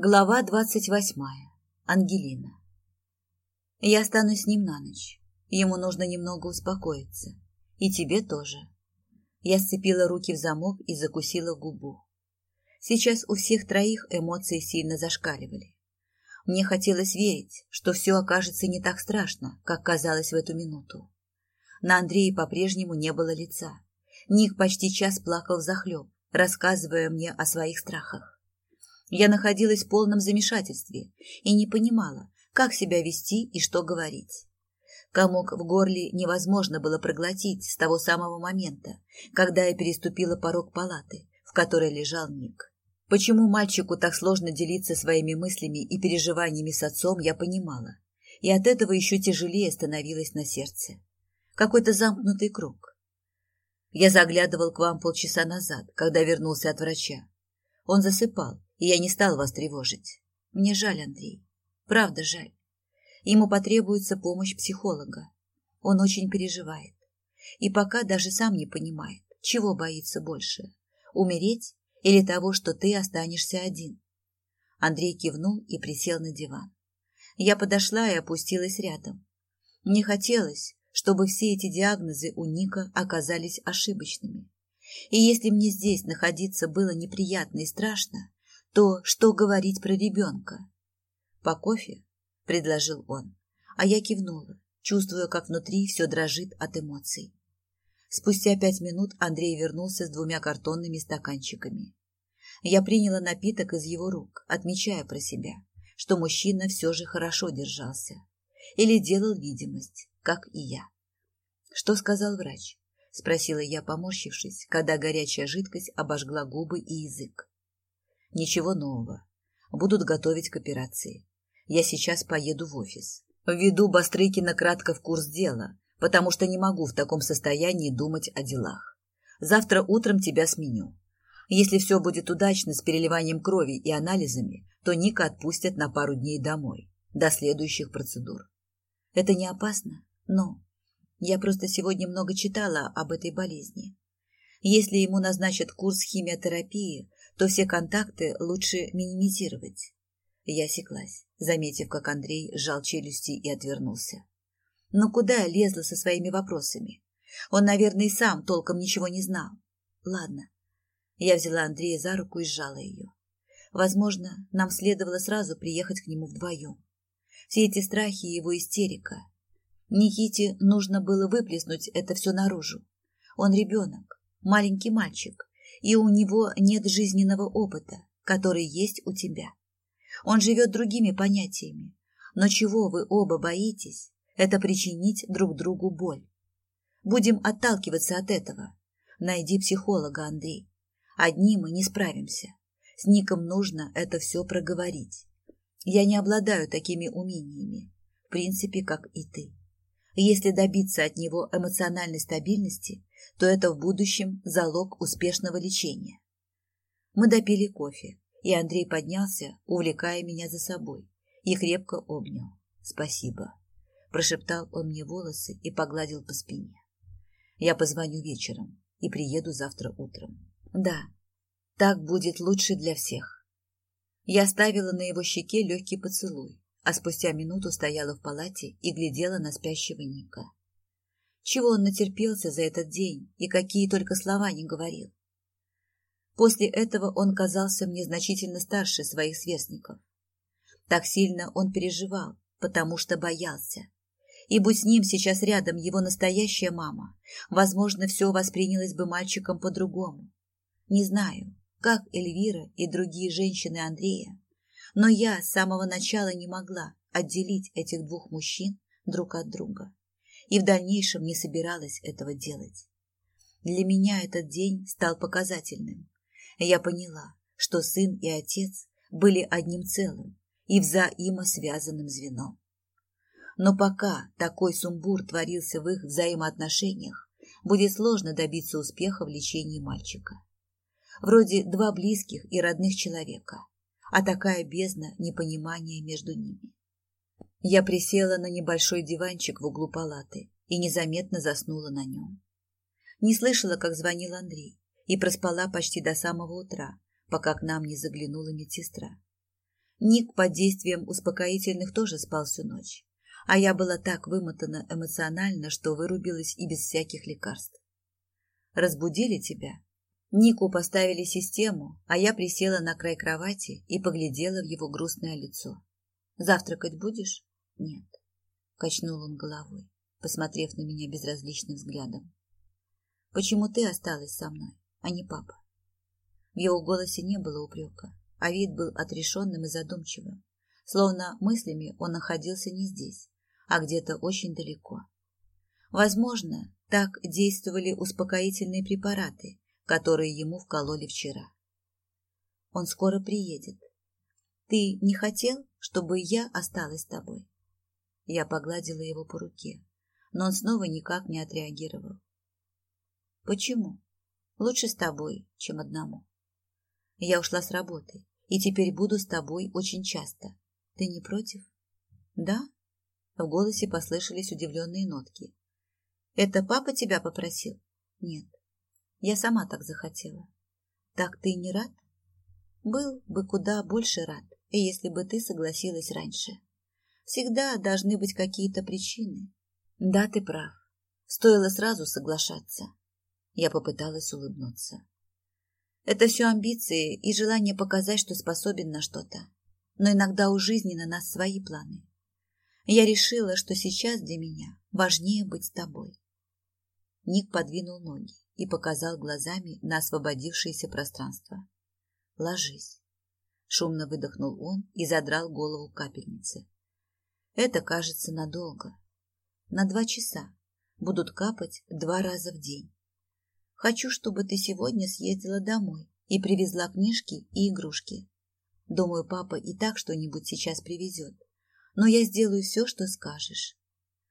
Глава двадцать восьмая. Ангелина. Я останусь с ним на ночь. Ему нужно немного успокоиться. И тебе тоже. Я сцепила руки в замок и закусила губу. Сейчас у всех троих эмоции сильно зашкаливали. Мне хотелось верить, что все окажется не так страшно, как казалось в эту минуту. На Андрее по-прежнему не было лица. Ник почти час плакал взахлеб, рассказывая мне о своих страхах. Я находилась в полном замешательстве и не понимала, как себя вести и что говорить. Комок в горле невозможно было проглотить с того самого момента, когда я переступила порог палаты, в которой лежал Ник. Почему мальчику так сложно делиться своими мыслями и переживаниями с отцом, я понимала, и от этого еще тяжелее становилось на сердце. Какой-то замкнутый круг. Я заглядывал к вам полчаса назад, когда вернулся от врача. Он засыпал, и я не стал вас тревожить. Мне жаль, Андрей. Правда жаль. Ему потребуется помощь психолога. Он очень переживает. И пока даже сам не понимает, чего боится больше. Умереть или того, что ты останешься один. Андрей кивнул и присел на диван. Я подошла и опустилась рядом. Мне хотелось, чтобы все эти диагнозы у Ника оказались ошибочными. И если мне здесь находиться было неприятно и страшно, то что говорить про ребенка? По кофе? предложил он, а я кивнула, чувствуя, как внутри все дрожит от эмоций. Спустя пять минут Андрей вернулся с двумя картонными стаканчиками. Я приняла напиток из его рук, отмечая про себя, что мужчина все же хорошо держался. Или делал видимость, как и я. Что сказал врач? Спросила я, поморщившись, когда горячая жидкость обожгла губы и язык. Ничего нового. Будут готовить к операции. Я сейчас поеду в офис. Введу Бастрыкина кратко в курс дела, потому что не могу в таком состоянии думать о делах. Завтра утром тебя сменю. Если все будет удачно с переливанием крови и анализами, то Ника отпустят на пару дней домой, до следующих процедур. Это не опасно, но я просто сегодня много читала об этой болезни. Если ему назначат курс химиотерапии, то все контакты лучше минимизировать. Я осеклась, заметив, как Андрей сжал челюсти и отвернулся. Но куда лезла со своими вопросами? Он, наверное, и сам толком ничего не знал. Ладно. Я взяла Андрея за руку и сжала ее. Возможно, нам следовало сразу приехать к нему вдвоем. Все эти страхи и его истерика. Никите нужно было выплеснуть это все наружу. Он ребенок, маленький мальчик, и у него нет жизненного опыта, который есть у тебя. Он живет другими понятиями. Но чего вы оба боитесь, это причинить друг другу боль. Будем отталкиваться от этого. Найди психолога, Андрей. Одни мы не справимся. С Ником нужно это все проговорить. Я не обладаю такими умениями, в принципе, как и ты. Если добиться от него эмоциональной стабильности, то это в будущем залог успешного лечения. Мы допили кофе, и Андрей поднялся, увлекая меня за собой, и крепко обнял. «Спасибо», – прошептал он мне волосы и погладил по спине. «Я позвоню вечером и приеду завтра утром». «Да, так будет лучше для всех». Я ставила на его щеке легкий поцелуй, а спустя минуту стояла в палате и глядела на спящего Ника. Чего он натерпелся за этот день и какие только слова не говорил. После этого он казался мне значительно старше своих сверстников. Так сильно он переживал, потому что боялся. И будь с ним сейчас рядом его настоящая мама, возможно, все воспринялось бы мальчиком по-другому. Не знаю, как Эльвира и другие женщины Андрея, но я с самого начала не могла отделить этих двух мужчин друг от друга и в дальнейшем не собиралась этого делать. Для меня этот день стал показательным. Я поняла, что сын и отец были одним целым и взаимосвязанным звеном. Но пока такой сумбур творился в их взаимоотношениях, будет сложно добиться успеха в лечении мальчика. Вроде два близких и родных человека, а такая бездна непонимания между ними. Я присела на небольшой диванчик в углу палаты и незаметно заснула на нем. Не слышала, как звонил Андрей, и проспала почти до самого утра, пока к нам не заглянула медсестра. Ник под действием успокоительных тоже спал всю ночь, а я была так вымотана эмоционально, что вырубилась и без всяких лекарств. Разбудили тебя? Нику поставили систему, а я присела на край кровати и поглядела в его грустное лицо. Завтракать будешь? Нет. Качнул он головой, посмотрев на меня безразличным взглядом. Почему ты осталась со мной, а не папа? В его голосе не было упрека, а вид был отрешенным и задумчивым, словно мыслями он находился не здесь, а где-то очень далеко. Возможно, так действовали успокоительные препараты, которые ему вкололи вчера. Он скоро приедет. Ты не хотел, чтобы я осталась с тобой? Я погладила его по руке, но он снова никак не отреагировал. Почему? Лучше с тобой, чем одному. Я ушла с работы, и теперь буду с тобой очень часто. Ты не против? Да? В голосе послышались удивленные нотки. Это папа тебя попросил? Нет. Я сама так захотела. Так ты не рад? Был бы куда больше рад, если бы ты согласилась раньше. Всегда должны быть какие-то причины. Да, ты прав. Стоило сразу соглашаться. Я попыталась улыбнуться. Это все амбиции и желание показать, что способен на что-то. Но иногда у жизни на нас свои планы. Я решила, что сейчас для меня важнее быть с тобой. Ник подвинул ноги и показал глазами на освободившееся пространство. «Ложись». Шумно выдохнул он и задрал голову капельницы. Это кажется надолго. На два часа. Будут капать два раза в день. Хочу, чтобы ты сегодня съездила домой и привезла книжки и игрушки. Думаю, папа и так что-нибудь сейчас привезет. Но я сделаю все, что скажешь.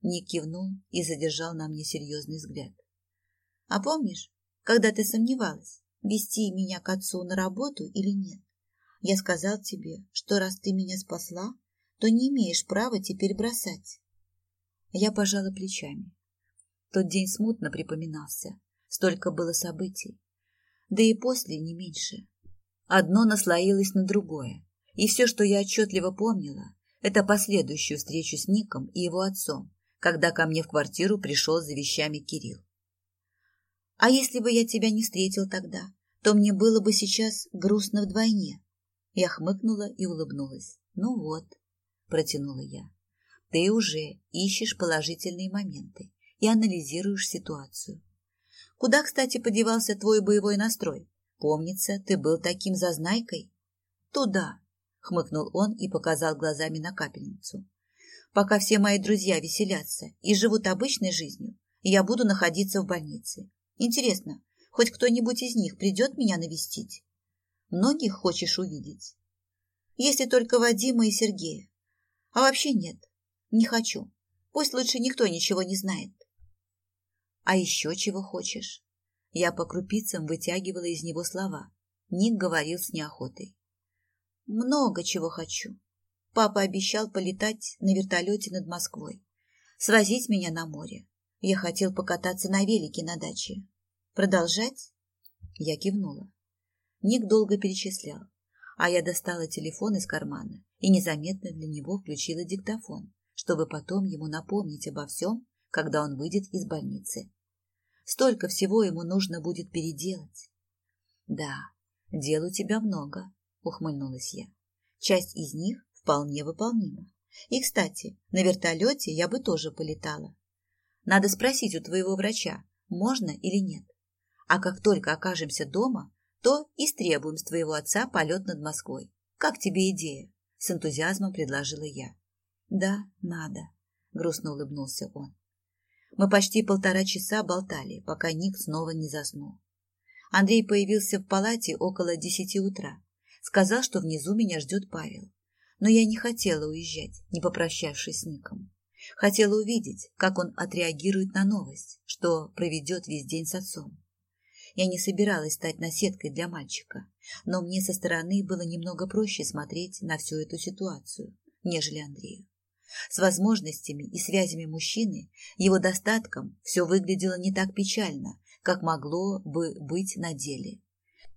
Ник кивнул и задержал на мне серьезный взгляд. А помнишь, когда ты сомневалась, вести меня к отцу на работу или нет? Я сказал тебе, что раз ты меня спасла, то не имеешь права теперь бросать. Я пожала плечами. Тот день смутно припоминался. Столько было событий. Да и после не меньше. Одно наслоилось на другое. И все, что я отчетливо помнила, это последующую встречу с Ником и его отцом, когда ко мне в квартиру пришел за вещами Кирилл. А если бы я тебя не встретил тогда, то мне было бы сейчас грустно вдвойне. Я хмыкнула и улыбнулась. Ну вот, протянула я. Ты уже ищешь положительные моменты и анализируешь ситуацию. Куда, кстати, подевался твой боевой настрой? Помнится, ты был таким зазнайкой? Туда, хмыкнул он и показал глазами на капельницу. Пока все мои друзья веселятся и живут обычной жизнью, я буду находиться в больнице. Интересно, хоть кто-нибудь из них придет меня навестить? Многих хочешь увидеть? Если только Вадима и Сергея. А вообще нет, не хочу. Пусть лучше никто ничего не знает. А еще чего хочешь? Я по крупицам вытягивала из него слова. Ник говорил с неохотой. Много чего хочу. Папа обещал полетать на вертолете над Москвой, свозить меня на море. Я хотел покататься на велике на даче. Продолжать? Я кивнула. Ник долго перечислял, а я достала телефон из кармана и незаметно для него включила диктофон, чтобы потом ему напомнить обо всем, когда он выйдет из больницы. Столько всего ему нужно будет переделать. Да, дел у тебя много, ухмыльнулась я. Часть из них вполне выполнима. И, кстати, на вертолете я бы тоже полетала. Надо спросить у твоего врача, можно или нет. А как только окажемся дома, то истребуем с твоего отца полет над Москвой. Как тебе идея? С энтузиазмом предложила я. Да, надо, грустно улыбнулся он. Мы почти полтора часа болтали, пока Ник снова не заснул. Андрей появился в палате около десяти утра. Сказал, что внизу меня ждет Павел. Но я не хотела уезжать, не попрощавшись с Ником. Хотела увидеть, как он отреагирует на новость, что проведет весь день с отцом. Я не собиралась стать наседкой для мальчика, но мне со стороны было немного проще смотреть на всю эту ситуацию, нежели Андрею. С возможностями и связями мужчины, его достатком, все выглядело не так печально, как могло бы быть на деле.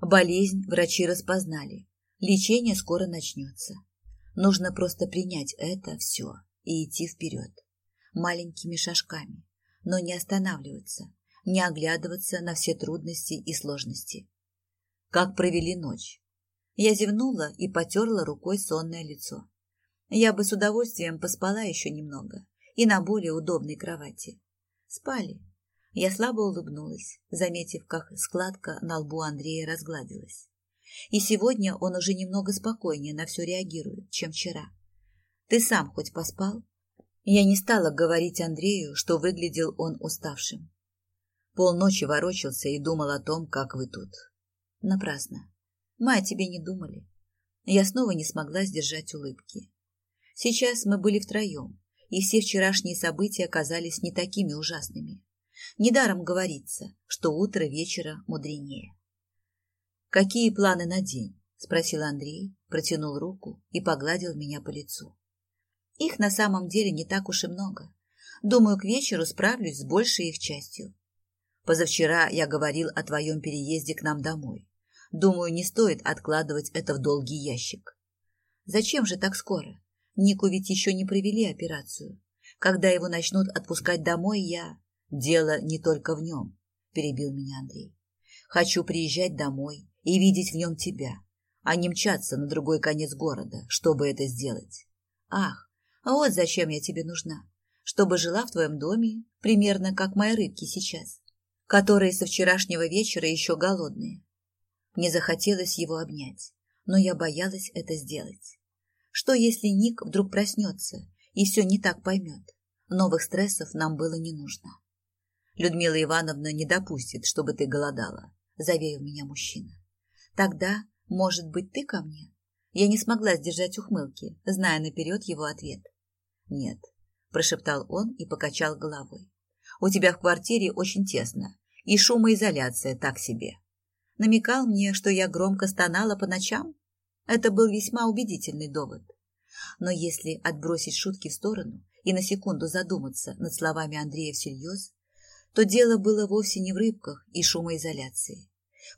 Болезнь врачи распознали. Лечение скоро начнется. Нужно просто принять это все и идти вперед. Маленькими шажками, но не останавливаться, не оглядываться на все трудности и сложности. Как провели ночь? Я зевнула и потерла рукой сонное лицо. Я бы с удовольствием поспала еще немного и на более удобной кровати. Спали. Я слабо улыбнулась, заметив, как складка на лбу Андрея разгладилась. И сегодня он уже немного спокойнее на все реагирует, чем вчера. Ты сам хоть поспал? Я не стала говорить Андрею, что выглядел он уставшим. Полночи ворочался и думал о том, как вы тут. Напрасно. Мы о тебе не думали. Я снова не смогла сдержать улыбки. Сейчас мы были втроем, и все вчерашние события оказались не такими ужасными. Недаром говорится, что утро вечера мудренее. «Какие планы на день?» – спросил Андрей, протянул руку и погладил меня по лицу. «Их на самом деле не так уж и много. Думаю, к вечеру справлюсь с большей их частью. Позавчера я говорил о твоем переезде к нам домой. Думаю, не стоит откладывать это в долгий ящик. Зачем же так скоро? Нику ведь еще не провели операцию. Когда его начнут отпускать домой, я... Дело не только в нем, перебил меня Андрей. Хочу приезжать домой, и видеть в нем тебя, а не мчаться на другой конец города, чтобы это сделать. Ах, вот зачем я тебе нужна, чтобы жила в твоем доме, примерно как мои рыбки сейчас, которые со вчерашнего вечера еще голодные. Мне захотелось его обнять, но я боялась это сделать. Что, если Ник вдруг проснется и все не так поймет? Новых стрессов нам было не нужно. Людмила Ивановна не допустит, чтобы ты голодала, заверил меня мужчина. Тогда, может быть, ты ко мне? Я не смогла сдержать ухмылки, зная наперед его ответ. Нет, прошептал он и покачал головой. У тебя в квартире очень тесно, и шумоизоляция так себе. Намекал мне, что я громко стонала по ночам? Это был весьма убедительный довод. Но если отбросить шутки в сторону и на секунду задуматься над словами Андрея всерьез, то дело было вовсе не в рыбках и шумоизоляции.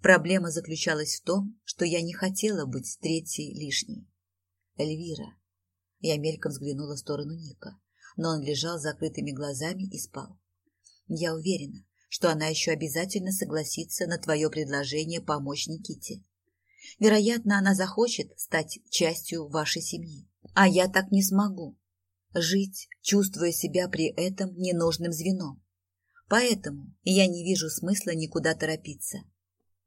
Проблема заключалась в том, что я не хотела быть третьей лишней. Эльвира. Я мельком взглянула в сторону Ника, но он лежал с закрытыми глазами и спал. Я уверена, что она еще обязательно согласится на твое предложение помочь Никите. Вероятно, она захочет стать частью вашей семьи. А я так не смогу. Жить, чувствуя себя при этом ненужным звеном. Поэтому я не вижу смысла никуда торопиться.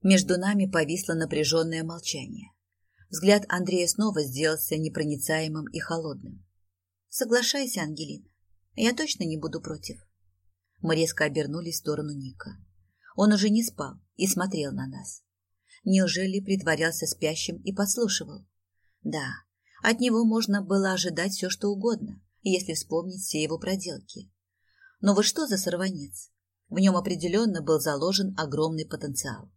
Между нами повисло напряженное молчание. Взгляд Андрея снова сделался непроницаемым и холодным. «Соглашайся, Ангелина. Я точно не буду против». Мы резко обернулись в сторону Ника. Он уже не спал и смотрел на нас. Неужели притворялся спящим и подслушивал? Да, от него можно было ожидать все, что угодно, если вспомнить все его проделки. Но вот что за сорванец? В нем определенно был заложен огромный потенциал.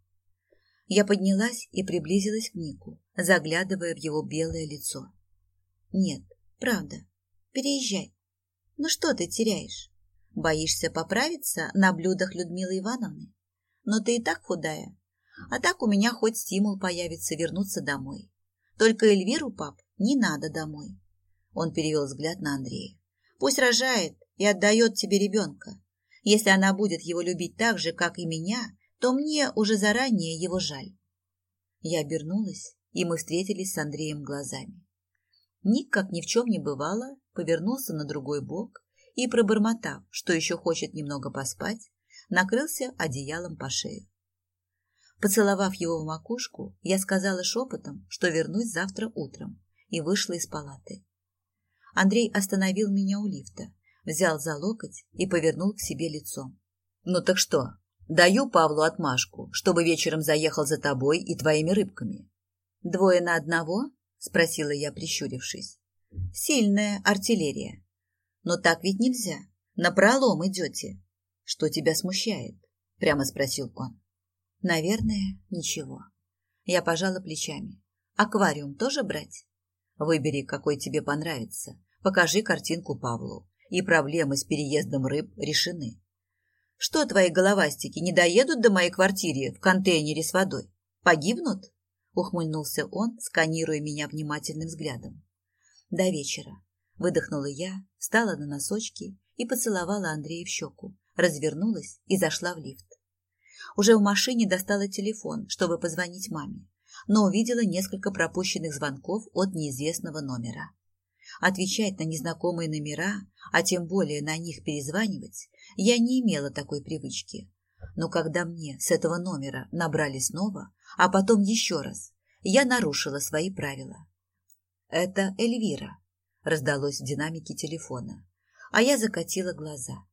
Я поднялась и приблизилась к Нику, заглядывая в его белое лицо. Нет, правда. Переезжай. Ну что ты теряешь? Боишься поправиться на блюдах Людмилы Ивановны? Но ты и так худая. А так у меня хоть стимул появится вернуться домой. Только Эльвиру, пап, не надо домой. Он перевел взгляд на Андрея. Пусть рожает и отдает тебе ребенка. Если она будет его любить так же, как и меня, то мне уже заранее его жаль. Я обернулась, и мы встретились с Андреем глазами. Ник, как ни в чем не бывало, повернулся на другой бок и, пробормотав, что еще хочет немного поспать, накрылся одеялом по шею. Поцеловав его в макушку, я сказала шепотом, что вернусь завтра утром, и вышла из палаты. Андрей остановил меня у лифта, взял за локоть и повернул к себе лицом. «Ну так что, Даю Павлу отмашку, чтобы вечером заехал за тобой и твоими рыбками. Двое на одного? Спросила я, прищурившись. Сильная артиллерия. Но так ведь нельзя. На пролом идете. Что тебя смущает? Прямо спросил он. Наверное, ничего. Я пожала плечами. Аквариум тоже брать? Выбери, какой тебе понравится. Покажи картинку Павлу. И проблемы с переездом рыб решены. Что твои головастики не доедут до моей квартиры в контейнере с водой? Погибнут? Ухмыльнулся он, сканируя меня внимательным взглядом. До вечера. Выдохнула я, встала на носочки и поцеловала Андрея в щеку, развернулась и зашла в лифт. Уже в машине достала телефон, чтобы позвонить маме, но увидела несколько пропущенных звонков от неизвестного номера. Отвечать на незнакомые номера, а тем более на них перезванивать, я не имела такой привычки. Но когда мне с этого номера набрали снова, а потом еще раз, я нарушила свои правила. «Это Эльвира», — раздалось в динамике телефона, а я закатила глаза.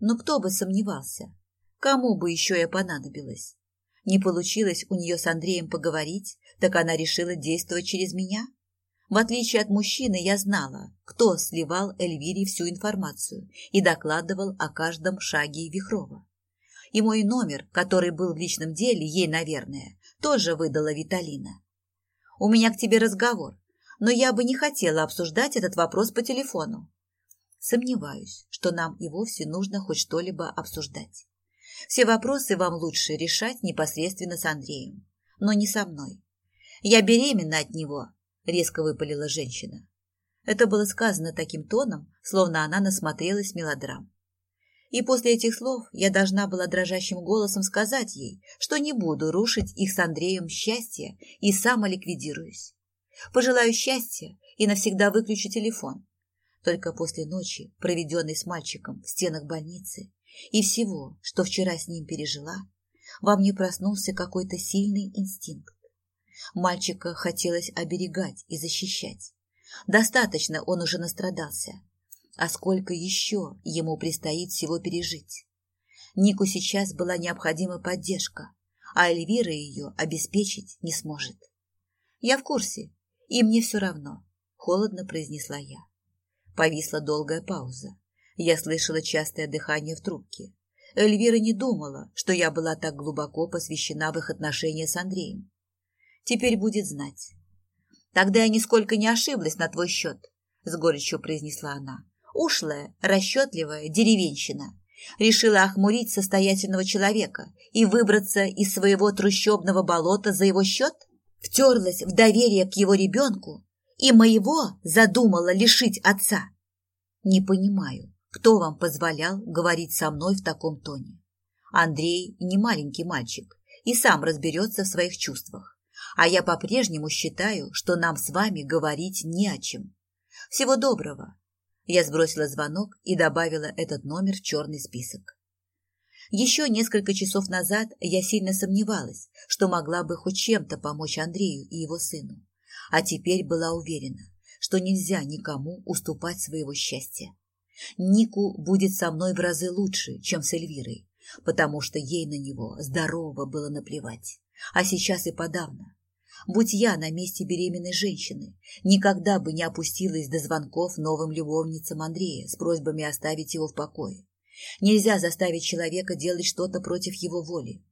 Но кто бы сомневался, кому бы еще я понадобилась? Не получилось у нее с Андреем поговорить, так она решила действовать через меня? В отличие от мужчины, я знала, кто сливал Эльвире всю информацию и докладывал о каждом шаге Вихрова. И мой номер, который был в личном деле, ей, наверное, тоже выдала Виталина. «У меня к тебе разговор, но я бы не хотела обсуждать этот вопрос по телефону». Сомневаюсь, что нам и вовсе нужно хоть что-либо обсуждать. Все вопросы вам лучше решать непосредственно с Андреем, но не со мной. Я беременна от него, резко выпалила женщина. Это было сказано таким тоном, словно она насмотрелась мелодрам. И после этих слов я должна была дрожащим голосом сказать ей, что не буду рушить их с Андреем счастье и самоликвидируюсь. Пожелаю счастья и навсегда выключу телефон. Только после ночи, проведенной с мальчиком в стенах больницы, и всего, что вчера с ним пережила, во мне проснулся какой-то сильный инстинкт. Мальчика хотелось оберегать и защищать. Достаточно он уже настрадался. А сколько еще ему предстоит всего пережить? Нику сейчас была необходима поддержка, а Эльвира ее обеспечить не сможет. Я в курсе, и мне все равно, холодно произнесла я. Повисла долгая пауза. Я слышала частое дыхание в трубке. Эльвира не думала, что я была так глубоко посвящена в их отношения с Андреем. Теперь будет знать. Тогда я нисколько не ошиблась на твой счет, с горечью произнесла она. Ушлая, расчетливая деревенщина. Решила охмурить состоятельного человека и выбраться из своего трущобного болота за его счет? Втерлась в доверие к его ребенку и моего задумала лишить отца. Не понимаю, кто вам позволял говорить со мной в таком тоне. Андрей не маленький мальчик и сам разберется в своих чувствах а я по-прежнему считаю, что нам с вами говорить не о чем. Всего доброго. Я сбросила звонок и добавила этот номер в черный список. Еще несколько часов назад я сильно сомневалась, что могла бы хоть чем-то помочь Андрею и его сыну, а теперь была уверена, что нельзя никому уступать своего счастья. Нику будет со мной в разы лучше, чем с Эльвирой, потому что ей на него здорово было наплевать, а сейчас и подавно. Будь я на месте беременной женщины, никогда бы не опустилась до звонков новым любовницам Андрея с просьбами оставить его в покое. Нельзя заставить человека делать что-то против его воли.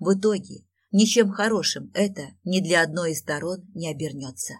В итоге ничем хорошим это ни для одной из сторон не обернется.